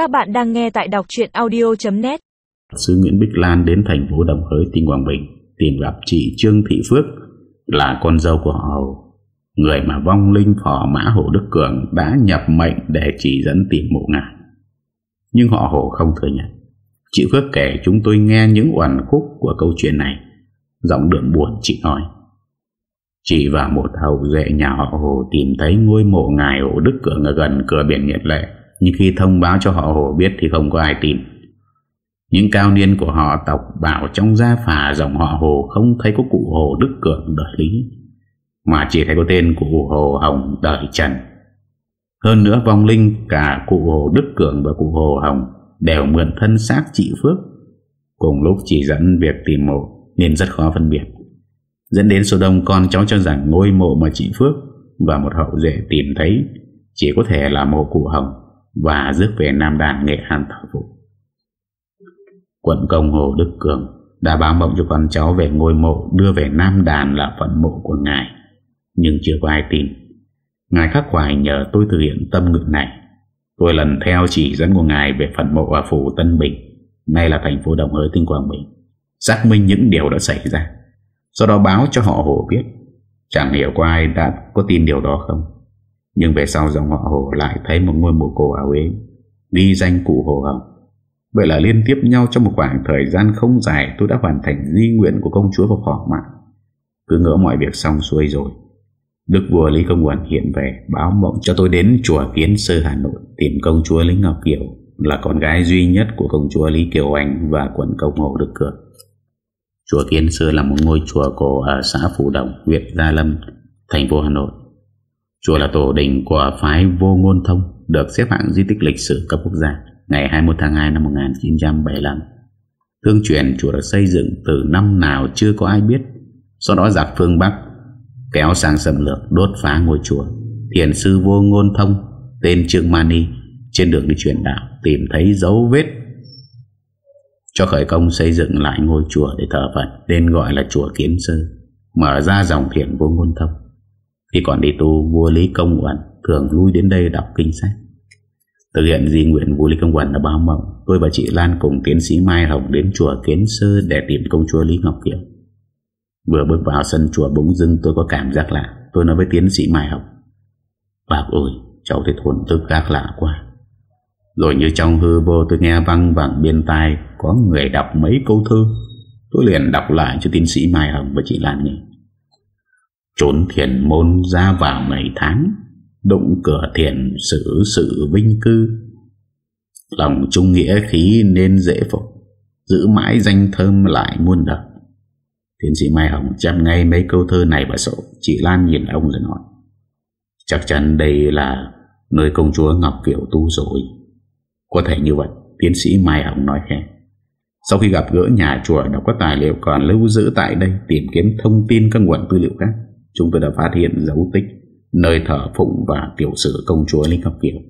Các bạn đang nghe tại đọc chuyện audio.net Sư Nguyễn Bích Lan đến thành phố Đồng Hới, tỉnh Quảng Bình tìm gặp chị Trương Thị Phước là con dâu của họ Hầu. Người mà vong linh phò mã Hồ Đức Cường đã nhập mệnh để chỉ dẫn tìm mộ ngài. Nhưng họ Hồ không thừa nhận. Chị Phước kể chúng tôi nghe những oản khúc của câu chuyện này. Giọng đượm buồn chị nói. Chị và một hầu dệ nhà họ Hồ tìm thấy ngôi mộ ngài Hồ Đức Cường ở gần cửa biển Nhật Lệ. Nhưng khi thông báo cho họ Hồ biết thì không có ai tin. Những cao niên của họ tộc bảo trong gia phả dòng họ Hồ không thấy có cụ Hồ Đức Cường đời Lý. Mà chỉ thấy có tên cụ Hồ Hồng đời Trần. Hơn nữa, vong linh cả cụ Hồ Đức Cường và cụ Hồ Hồng đều mượn thân xác chị Phước. Cùng lúc chỉ dẫn việc tìm mộ nên rất khó phân biệt. Dẫn đến số đông con cháu cho rằng ngôi mộ mà chị Phước và một hậu dễ tìm thấy chỉ có thể là mộ cụ Hồng và rước về Nam Đàn Nghệ An thờ phụ. Quận công Hồ Đức Cường đã báo mộng cho con cháu về ngôi mộ đưa về Nam Đàn là phận mộ của ngài, nhưng chưa có ai tin. Ngài khắc khoải nhờ tôi thực hiện tâm nguyện này. Tôi lần theo chỉ dẫn của ngài về phần mộ ở phủ Tân Bình, nay là thành phố Đồng Hới, tỉnh Quảng Bình, xác minh những điều đã xảy ra. Sau đó báo cho họ Hồ biết Chẳng hiểu có ai đã có tin điều đó không nhưng về sau dòng họ Hồ lại thấy một ngôi mộ cổ ở Huế Ghi danh cụ Hồ Hồng Vậy là liên tiếp nhau trong một khoảng thời gian không dài Tôi đã hoàn thành di nguyện của công chúa và phỏ mạng Cứ ngỡ mọi việc xong xuôi rồi Đức vua Lý Công Uẩn hiện về Báo mộng cho tôi đến chùa Kiến Sơ Hà Nội Tìm công chúa Lý Ngọc Kiều Là con gái duy nhất của công chúa Lý Kiều Anh Và quận công Hồ Đức Cường. Chùa Kiến Sơ là một ngôi chùa cổ ở xã Phủ Đồng, huyện Gia Lâm, thành phố Hà Nội. Chùa là tổ đình của phái Vô Ngôn Thông, được xếp hạng di tích lịch sử cấp quốc gia ngày 21 tháng 2 năm 1975. Tương truyền chùa được xây dựng từ năm nào chưa có ai biết, sau đó giặc phương Bắc kéo sang xâm lược đốt phá ngôi chùa. Thiền sư Vô Ngôn Thông, tên Trương Mani, trên đường đi truyền đạo tìm thấy dấu vết cho khởi công xây dựng lại ngôi chùa để thờ Phật nên gọi là chùa Kiến sư. mở ra dòng thiền vô ngôn thông khi còn đi tu, vua Lý Công Uẩn thường lui đến đây đọc kinh sách. Thực hiện di nguyện vua Lý Công Uẩn đã báo mộng. Tôi và chị Lan cùng tiến sĩ Mai Hồng đến chùa Kiến Sơ để tìm công chúa Lý Ngọc Kiều. Vừa bước vào sân chùa bỗng dưng tôi có cảm giác lạ. Tôi nói với tiến sĩ Mai Hồng, bác ơi, cháu thấy thốn tức gác lạ quá. Rồi như trong hư vô tôi nghe văng vẳng bên tai, Có người đọc mấy câu thơ. Tôi liền đọc lại cho tiến sĩ Mai Hồng và chị Lan nghe. Trốn thiền môn ra vào ngày tháng, Đụng cửa thiền xử sự vinh cư. Lòng trung nghĩa khí nên dễ phục, Giữ mãi danh thơm lại muôn đời Tiến sĩ Mai Hồng chăm ngay mấy câu thơ này và sổ, Chị Lan nhìn ông rồi nói, Chắc chắn đây là nơi công chúa Ngọc Kiều tu rồi. Có thể như vậy, Tiến sĩ Mai Hồng nói khen Sau khi gặp gỡ nhà chùa đã có tài liệu còn lưu giữ tại đây Tìm kiếm thông tin các nguồn tư liệu khác. Chúng tôi đã phát hiện dấu tích, Nơi thờ phụng và tiểu sử công chúa Lý Ngọc Kiều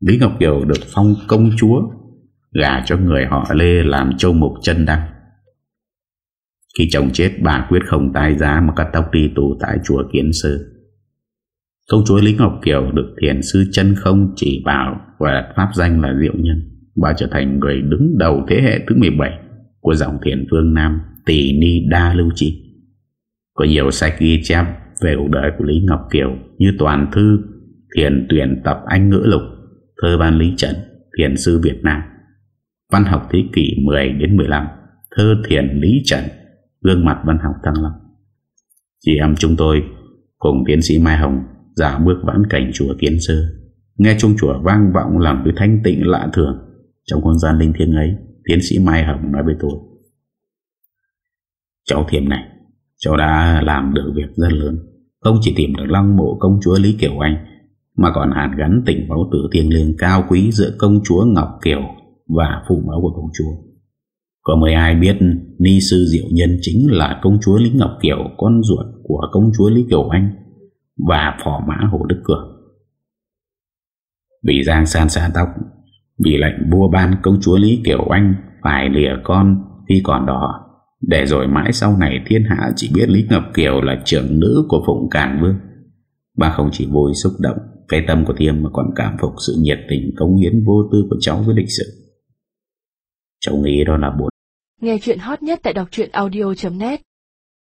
Lý Ngọc Kiều được phong công chúa, Gả cho người họ Lê làm châu mục chân đăng Khi chồng chết, bà quyết không tái giá Mà cắt tóc đi tù tại chùa Kiến Sư Công chúa Lý Ngọc Kiều được thiền sư chân không chỉ bảo và đặt pháp danh là Diệu Nhân. Bà trở thành người đứng đầu thế hệ thứ 17 của dòng thiền phương Nam Tỳ Ni Đa Lưu Chi. Có nhiều sách ghi chép về cuộc đời của Lý Ngọc Kiều như toàn thư Thiền tuyển tập Anh ngữ lục, thơ ban Lý Trần, thiền sư Việt Nam, văn học thế kỷ 10 đến 15, thơ thiền Lý Trần, gương mặt văn học Thăng Long. Chị em chúng tôi cùng tiến sĩ Mai Hồng giả bước vãn cảnh chùa Kiến Sơ Nghe chung chùa vang vọng làm cái thanh tịnh lạ thường Trong không gian linh thiêng ấy Tiến sĩ Mai Hồng nói với tôi Cháu thiềm này Cháu đã làm được việc rất lớn. Không chỉ tìm được lăng mộ công chúa Lý Kiều Anh, Mà còn hàn gắn tình máu tử thiêng liêng cao quý Giữa công chúa Ngọc Kiều Và phụ mẫu của công chúa. Có mấy ai biết Ni sư Diệu Nhân chính là công chúa Lý Ngọc Kiều, Con ruột của công chúa Lý Kiều Anh Và phỏ mã Hồ Đức Cường. Vì Giang san xa tóc Vì lệnh vua ban công chúa Lý Kiều Anh Phải lìa con khi còn đỏ. Để rồi mãi sau này thiên hạ chỉ biết Lý Ngọc Kiều là trưởng nữ của Phụng Càn Vương Bà không chỉ vui xúc động, Cái tâm của Thiêm mà còn cảm phục sự nhiệt tình cống hiến vô tư của cháu với lịch sử. Cháu nghĩ đó là buồn. Nghe chuyện hot nhất tại đọc audio.net